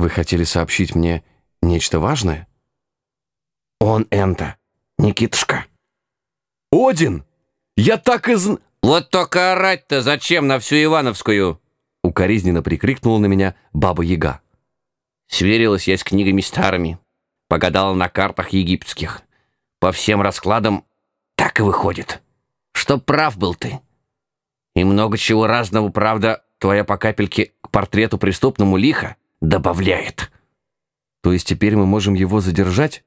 Вы хотели сообщить мне нечто важное? Он энто, Никитушка. Один! Я так и зн... Вот только орать-то зачем на всю Ивановскую? Укоризненно прикрикнула на меня баба-яга. Сверилась я с книгами старыми, погадала на картах египетских. По всем раскладам так и выходит, что прав был ты. И много чего разного, правда, твоя по капельке к портрету преступному лиха добавляет. То есть теперь мы можем его задержать?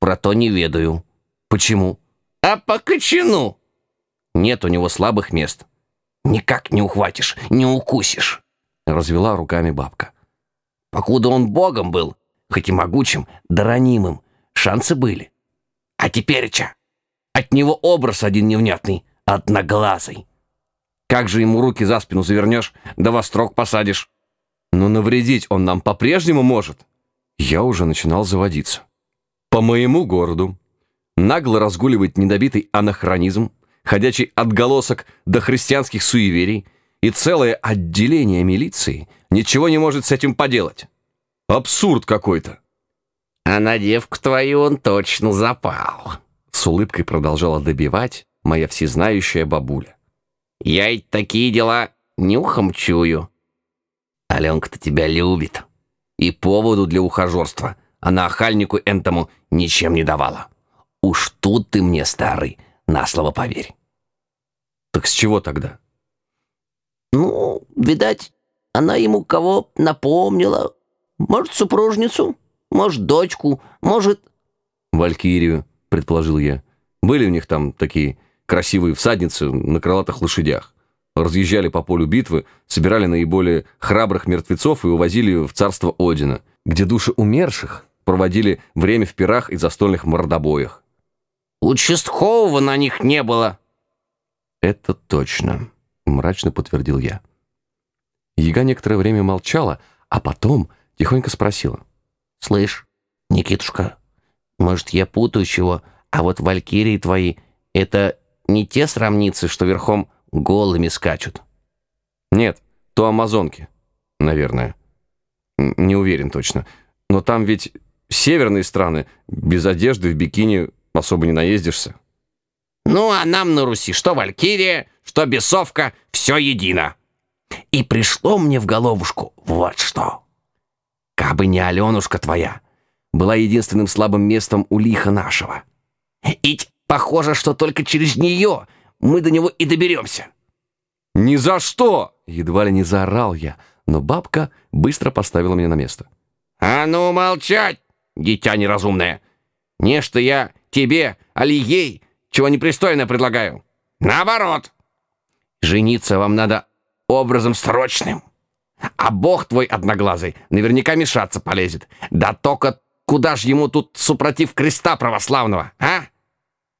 Про то не ведаю. Почему? А по кочану. Нет у него слабых мест. Никак не ухватишь, не укусишь. Развела руками бабка. Покуда он богом был, хоть и могучим, да ранимым, шансы были. А теперь ча? От него образ один невнятный, одноглазый. Как же ему руки за спину завернешь, да во строк посадишь? Но навредить он нам по-прежнему может. Я уже начинал заводиться. По моему городу нагло разгуливает недобитый анахронизм, ходячий отголосок до христианских суеверий, и целое отделение милиции ничего не может с этим поделать. Абсурд какой-то. А на девку твою он точно запал. С улыбкой продолжала добивать моя всезнающая бабуля. Я ведь такие дела нюхом чую. Аленка-то тебя любит. И поводу для ухажерства она охальнику энтому ничем не давала. Уж тут ты мне, старый, на слово поверь. Так с чего тогда? Ну, видать, она ему кого напомнила. Может, супружницу, может, дочку, может... Валькирию, предположил я. Были у них там такие красивые всадницы на крылатых лошадях. Разъезжали по полю битвы, собирали наиболее храбрых мертвецов и увозили в царство Одина, где души умерших проводили время в пирах и застольных мордобоях. Участкового на них не было. Это точно, мрачно подтвердил я. Яга некоторое время молчала, а потом тихонько спросила. «Слышь, Никитушка, может, я путаю чего, а вот валькирии твои — это не те срамницы, что верхом голыми скачут?» «Нет, то амазонки, наверное. Не уверен точно. Но там ведь северные страны, без одежды, в бикини особо не наездишься». «Ну, а нам на Руси что валькирия, что бесовка, все едино». И пришло мне в головушку вот что. Кабы не Аленушка твоя, была единственным слабым местом у лиха нашего. Ведь похоже, что только через нее мы до него и доберемся. «Ни за что!» — едва ли не заорал я, но бабка быстро поставила меня на место. «А ну молчать, дитя неразумное! Не что я тебе, али ей, чего непристойно предлагаю. Наоборот! Жениться вам надо образом срочным. А бог твой одноглазый наверняка мешаться полезет. Да только куда ж ему тут супротив креста православного, а?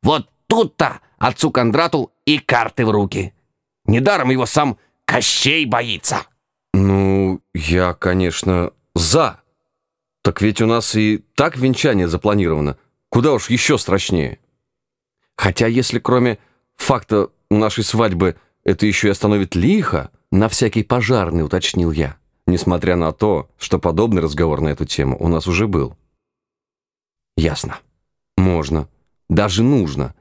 Вот тут-то отцу Кондрату и карты в руки. Недаром его сам Кощей боится. Ну, я, конечно, за. Так ведь у нас и так венчание запланировано. Куда уж еще страшнее. Хотя если кроме факта нашей свадьбы это еще и остановит лихо, на всякий пожарный уточнил я, несмотря на то, что подобный разговор на эту тему у нас уже был. Ясно. Можно. Даже нужно.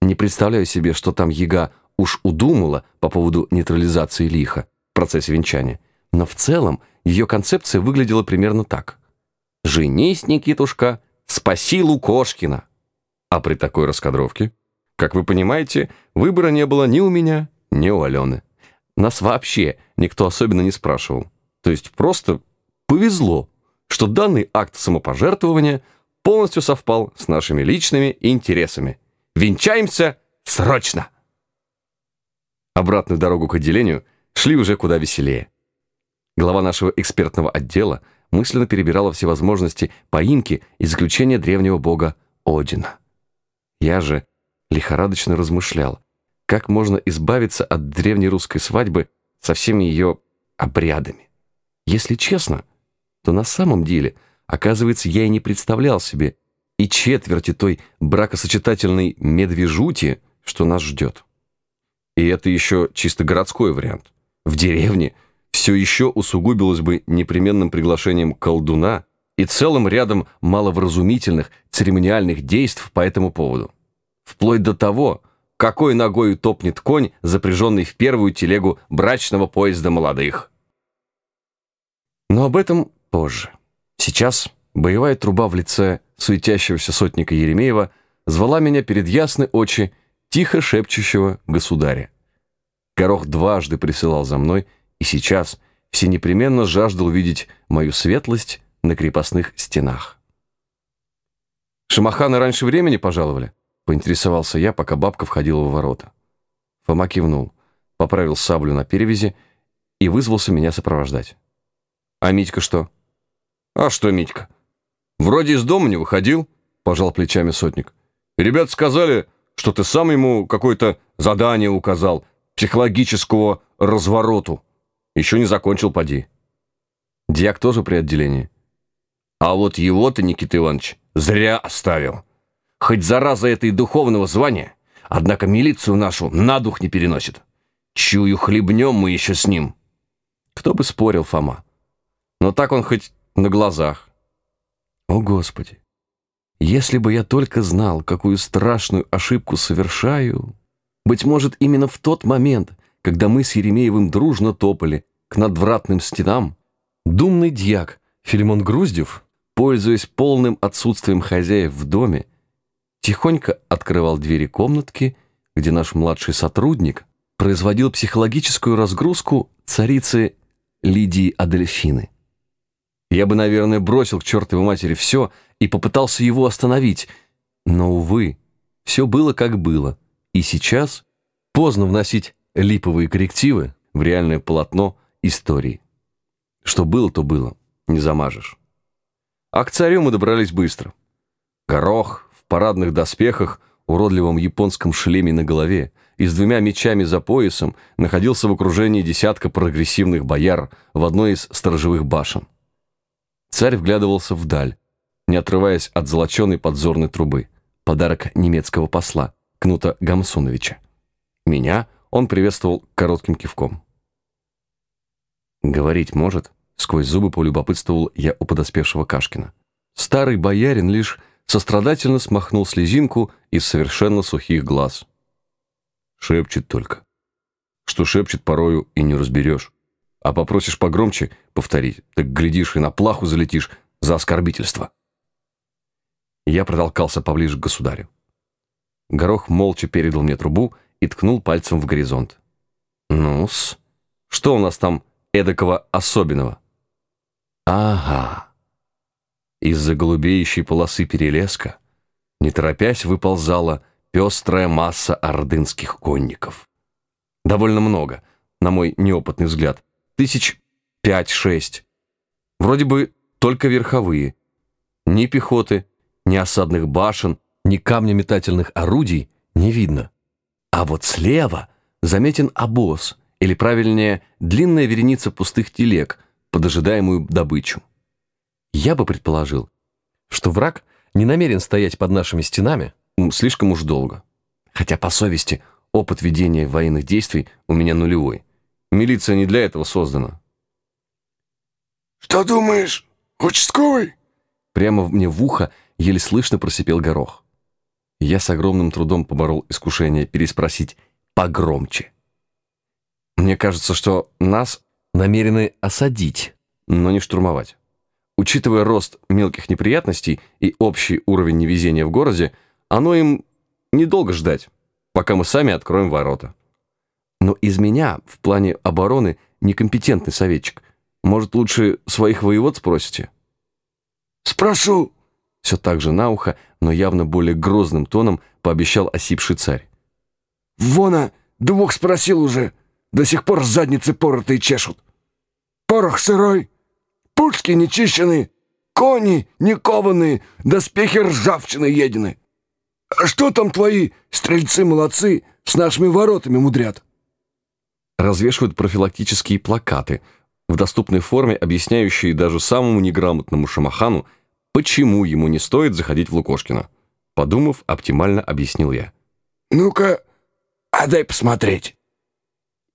Не представляю себе, что там яга уж удумала по поводу нейтрализации лиха в процессе венчания. Но в целом ее концепция выглядела примерно так. «Женись, Никитушка, спаси Лукошкина». А при такой раскадровке, как вы понимаете, выбора не было ни у меня, ни у Алены. Нас вообще никто особенно не спрашивал. То есть просто повезло, что данный акт самопожертвования полностью совпал с нашими личными интересами. Венчаемся срочно! Обратную дорогу к отделению шли уже куда веселее. Глава нашего экспертного отдела мысленно перебирала все возможности поимки и заключения древнего бога Одина. Я же лихорадочно размышлял, как можно избавиться от древней русской свадьбы со всеми ее обрядами. Если честно, то на самом деле, оказывается, я и не представлял себе и четверти той бракосочетательной медвежути, что нас ждет. И это еще чисто городской вариант. В деревне все еще усугубилось бы непременным приглашением колдуна и целым рядом маловразумительных церемониальных действий по этому поводу. Вплоть до того, какой ногой топнет конь, запряженный в первую телегу брачного поезда молодых. Но об этом позже. Сейчас боевая труба в лице светящегося сотника Еремеева звала меня перед ясны очи тихо шепчущего государя. Горох дважды присылал за мной, и сейчас все непременно жаждал видеть мою светлость на крепостных стенах. «Шамаханы раньше времени пожаловали?» — поинтересовался я, пока бабка входила в ворота. Фома кивнул, поправил саблю на перевязи и вызвался меня сопровождать. «А Митька что?» «А что Митька?» «Вроде из дома не выходил», — пожал плечами сотник. «Ребята сказали, что ты сам ему какое-то задание указал, психологического развороту. Еще не закончил, поди». «Дьяк тоже при отделении?» «А вот его-то, Никита Иванович, зря оставил. Хоть зараза это и духовного звания, однако милицию нашу на дух не переносит. Чую, хлебнем мы еще с ним». Кто бы спорил, Фома. Но так он хоть на глазах. О, Господи! Если бы я только знал, какую страшную ошибку совершаю... Быть может, именно в тот момент, когда мы с Еремеевым дружно топали к надвратным стенам, думный дьяк Филимон Груздев, пользуясь полным отсутствием хозяев в доме, тихонько открывал двери комнатки, где наш младший сотрудник производил психологическую разгрузку царицы Лидии Адельфины. Я бы, наверное, бросил к чертовой матери все и попытался его остановить. Но, увы, все было как было. И сейчас поздно вносить липовые коррективы в реальное полотно истории. Что было, то было, не замажешь. А к царю мы добрались быстро. Горох в парадных доспехах, уродливом японском шлеме на голове и с двумя мечами за поясом находился в окружении десятка прогрессивных бояр в одной из сторожевых башен. Царь вглядывался вдаль, не отрываясь от золоченой подзорной трубы. Подарок немецкого посла, Кнута Гамсуновича. Меня он приветствовал коротким кивком. «Говорить может?» — сквозь зубы полюбопытствовал я у подоспевшего Кашкина. Старый боярин лишь сострадательно смахнул слезинку из совершенно сухих глаз. Шепчет только. Что шепчет порою и не разберешь. А попросишь погромче повторить, так глядишь и на плаху залетишь за оскорбительство. Я протолкался поближе к государю. Горох молча передал мне трубу и ткнул пальцем в горизонт. Ну-с, что у нас там эдакого особенного? Ага. Из-за голубеющей полосы перелеска, не торопясь, выползала пестрая масса ордынских конников. Довольно много, на мой неопытный взгляд, Тысяч пять-шесть. Вроде бы только верховые. Ни пехоты, ни осадных башен, ни камнеметательных орудий не видно. А вот слева заметен обоз, или правильнее, длинная вереница пустых телег под ожидаемую добычу. Я бы предположил, что враг не намерен стоять под нашими стенами слишком уж долго. Хотя, по совести, опыт ведения военных действий у меня нулевой. Милиция не для этого создана. «Что думаешь, участковый?» Прямо мне в ухо еле слышно просипел горох. Я с огромным трудом поборол искушение переспросить погромче. Мне кажется, что нас намерены осадить, но не штурмовать. Учитывая рост мелких неприятностей и общий уровень невезения в городе, оно им недолго ждать, пока мы сами откроем ворота. Но из меня в плане обороны некомпетентный советчик. Может, лучше своих воевод спросите? Спрошу. Все так же на ухо, но явно более грозным тоном пообещал осипший царь. Вона, двух спросил уже. До сих пор задницы поротые чешут. Порох сырой, пушки нечищенные, кони не кованые, доспехи ржавчины едины. А что там твои стрельцы-молодцы с нашими воротами мудрят? Развешивают профилактические плакаты в доступной форме, объясняющие даже самому неграмотному шамахану, почему ему не стоит заходить в Лукошкино. Подумав, оптимально объяснил я. «Ну-ка, а дай посмотреть».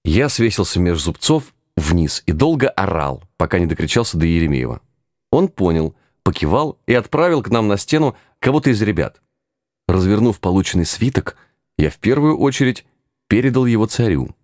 Я свесился меж зубцов вниз и долго орал, пока не докричался до Еремеева. Он понял, покивал и отправил к нам на стену кого-то из ребят. Развернув полученный свиток, я в первую очередь передал его царю.